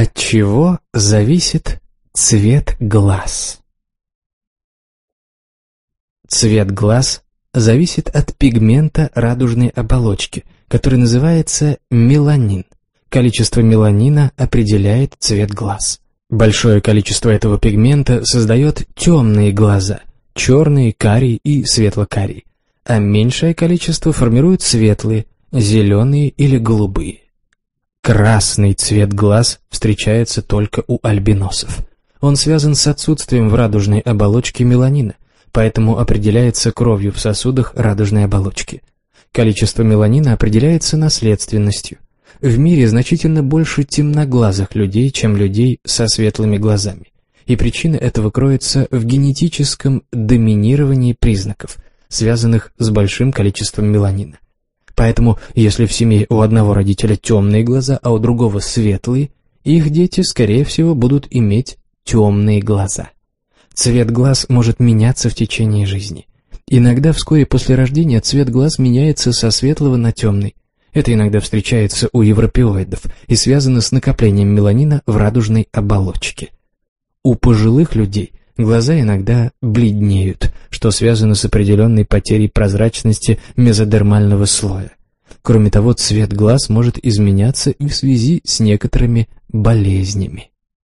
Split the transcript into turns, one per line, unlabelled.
От чего зависит цвет глаз? Цвет глаз зависит от пигмента радужной оболочки, который называется меланин. Количество меланина определяет цвет глаз. Большое количество этого пигмента создает темные глаза, черные, карие и светло-карие, а меньшее количество формирует светлые, зеленые или голубые. Красный цвет глаз встречается только у альбиносов. Он связан с отсутствием в радужной оболочке меланина, поэтому определяется кровью в сосудах радужной оболочки. Количество меланина определяется наследственностью. В мире значительно больше темноглазых людей, чем людей со светлыми глазами. И причина этого кроется в генетическом доминировании признаков, связанных с большим количеством меланина. Поэтому, если в семье у одного родителя темные глаза, а у другого светлые, их дети, скорее всего, будут иметь темные глаза. Цвет глаз может меняться в течение жизни. Иногда вскоре после рождения цвет глаз меняется со светлого на темный. Это иногда встречается у европеоидов и связано с накоплением меланина в радужной оболочке. У пожилых людей глаза иногда бледнеют, что связано с определенной потерей прозрачности мезодермального слоя. Кроме того, цвет глаз может изменяться и в связи с некоторыми болезнями.